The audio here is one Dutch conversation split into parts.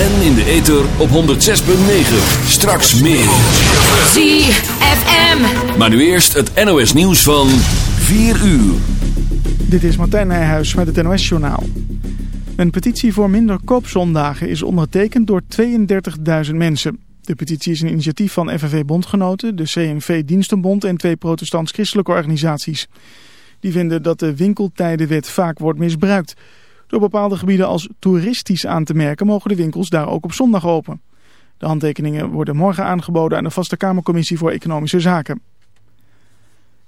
En in de ether op 106.9. Straks meer. ZFM. Maar nu eerst het NOS nieuws van 4 uur. Dit is Martijn Nijhuis met het NOS-journaal. Een petitie voor minder koopzondagen is ondertekend door 32.000 mensen. De petitie is een initiatief van FNV-bondgenoten, de CNV Dienstenbond en twee protestants-christelijke organisaties. Die vinden dat de winkeltijdenwet vaak wordt misbruikt. Door bepaalde gebieden als toeristisch aan te merken mogen de winkels daar ook op zondag open. De handtekeningen worden morgen aangeboden aan de Vaste Kamercommissie voor Economische Zaken.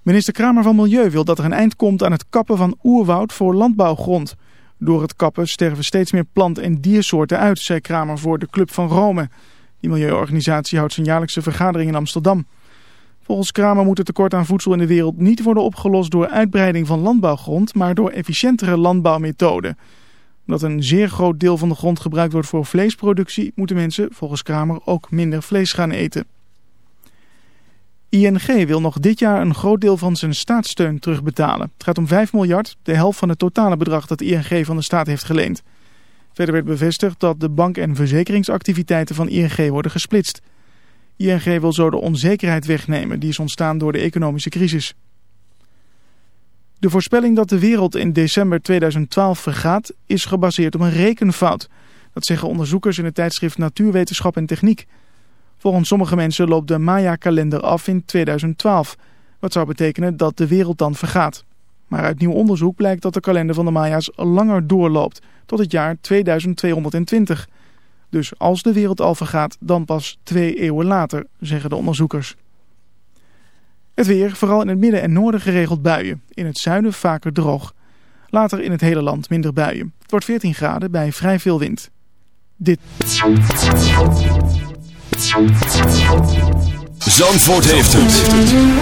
Minister Kramer van Milieu wil dat er een eind komt aan het kappen van oerwoud voor landbouwgrond. Door het kappen sterven steeds meer plant- en diersoorten uit, zei Kramer voor de Club van Rome. Die milieuorganisatie houdt zijn jaarlijkse vergadering in Amsterdam. Volgens Kramer moet het tekort aan voedsel in de wereld niet worden opgelost door uitbreiding van landbouwgrond, maar door efficiëntere landbouwmethoden. Omdat een zeer groot deel van de grond gebruikt wordt voor vleesproductie, moeten mensen volgens Kramer ook minder vlees gaan eten. ING wil nog dit jaar een groot deel van zijn staatssteun terugbetalen. Het gaat om 5 miljard, de helft van het totale bedrag dat ING van de staat heeft geleend. Verder werd bevestigd dat de bank- en verzekeringsactiviteiten van ING worden gesplitst. ING wil zo de onzekerheid wegnemen die is ontstaan door de economische crisis. De voorspelling dat de wereld in december 2012 vergaat is gebaseerd op een rekenfout. Dat zeggen onderzoekers in het tijdschrift Natuurwetenschap en Techniek. Volgens sommige mensen loopt de Maya-kalender af in 2012. Wat zou betekenen dat de wereld dan vergaat. Maar uit nieuw onderzoek blijkt dat de kalender van de Maya's langer doorloopt, tot het jaar 2220. Dus als de wereld al vergaat, dan pas twee eeuwen later, zeggen de onderzoekers. Het weer, vooral in het midden en noorden geregeld buien. In het zuiden vaker droog. Later in het hele land minder buien. Het wordt 14 graden bij vrij veel wind. Dit. Zandvoort heeft het.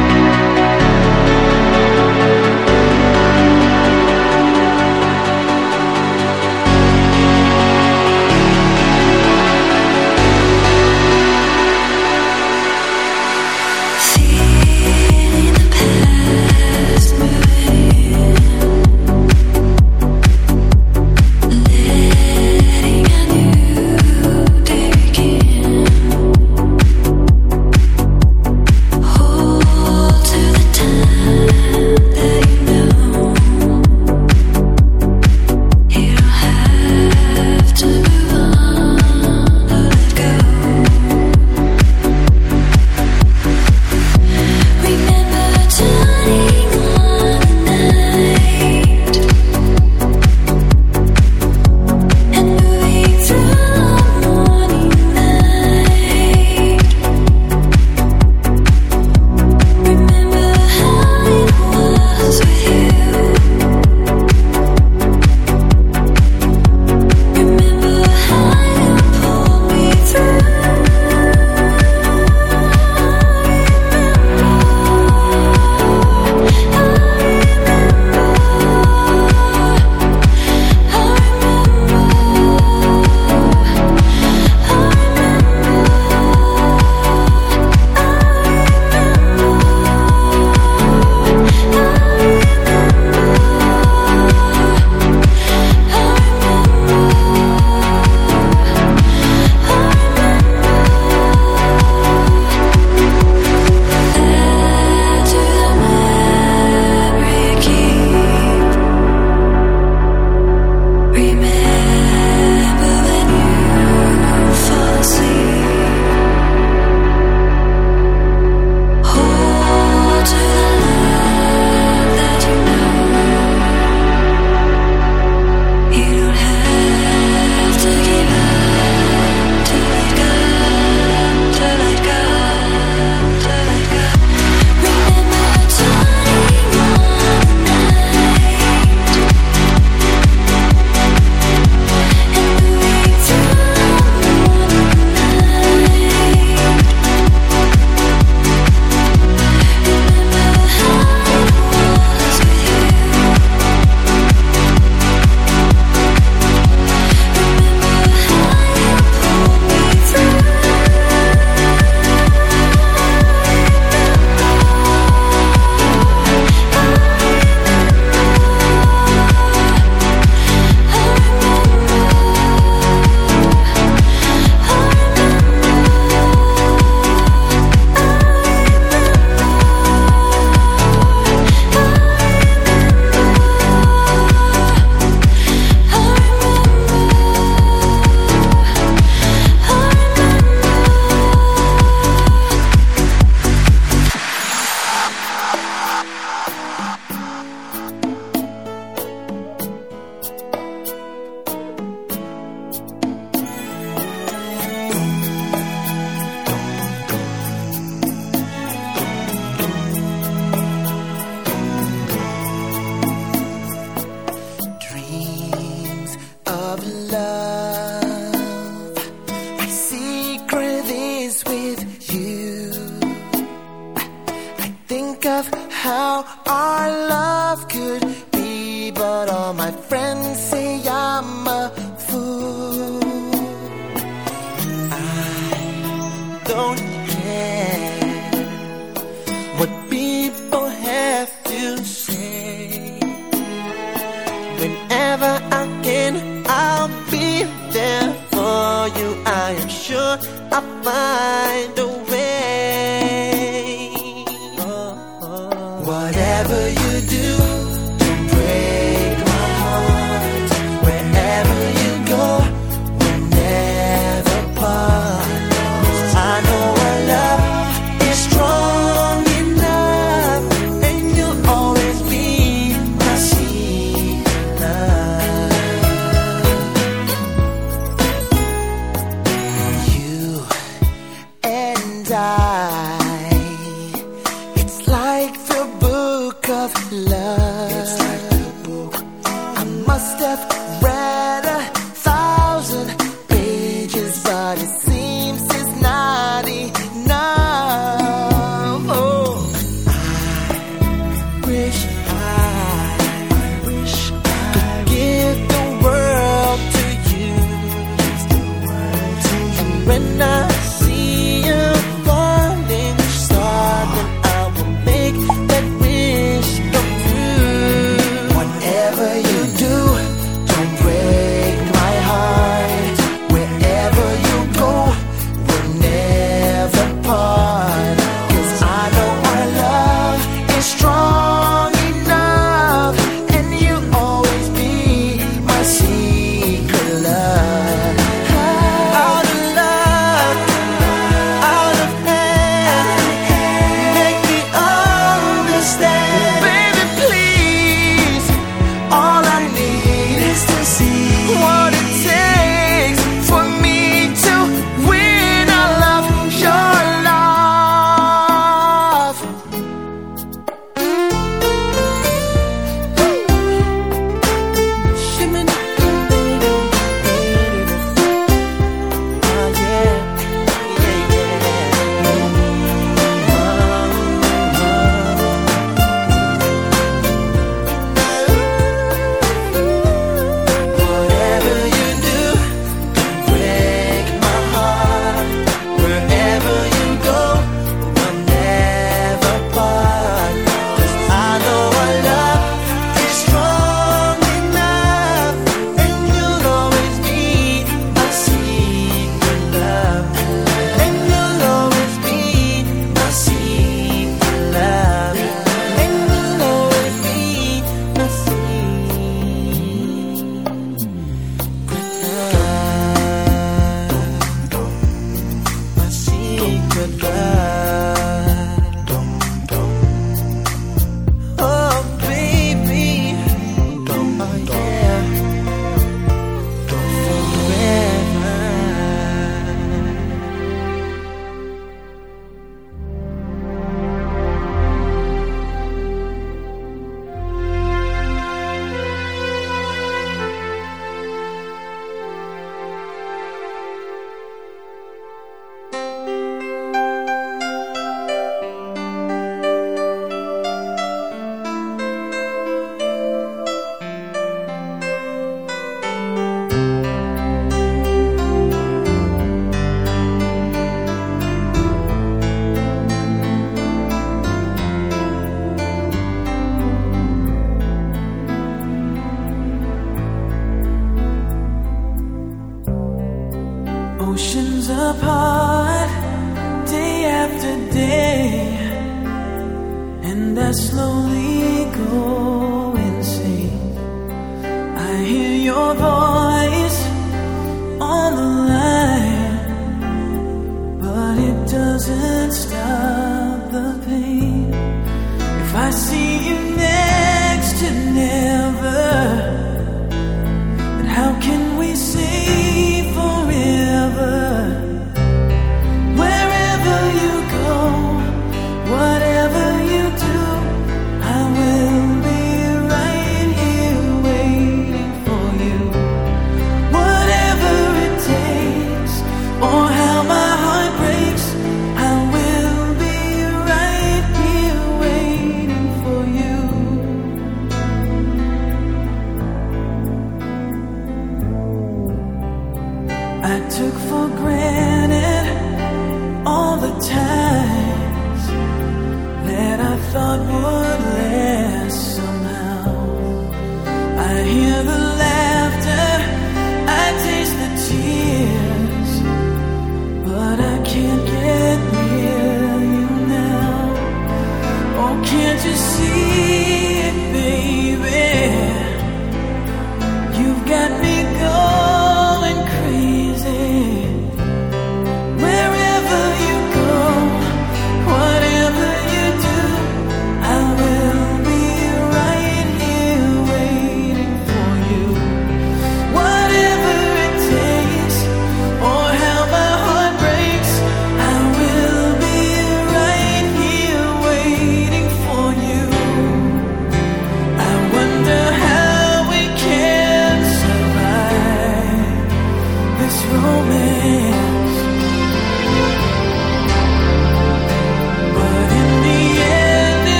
thought would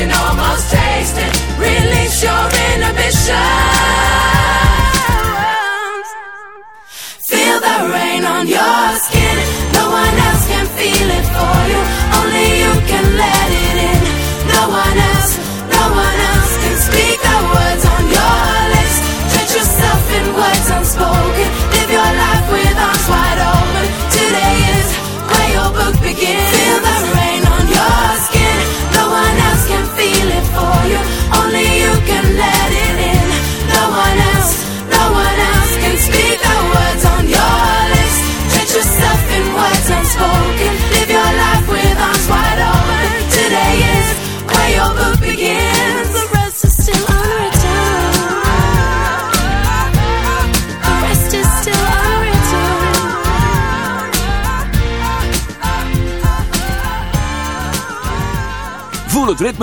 can almost taste it. Release your inhibition.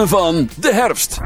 van de herfst.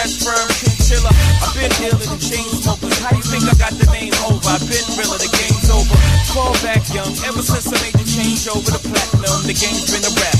best firm chinchilla. I've been dealing in the chain smokers. How you think I got the name over? I've been real, the game's over. Fall back young, ever since I made the change over the platinum, the game's been a wrap.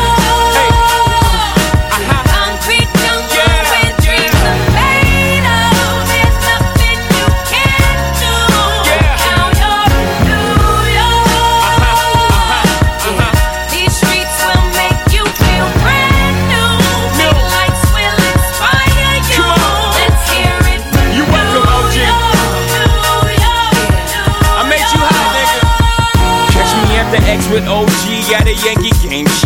Yankee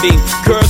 see. Girls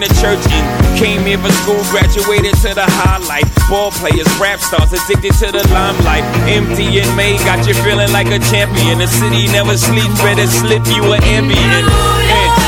the church and Came here for school, graduated to the highlight. Ball players, rap stars, addicted to the limelight. Empty and May got you feeling like a champion. The city never sleeps, better slip you an ambient. And,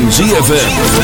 van ZFM.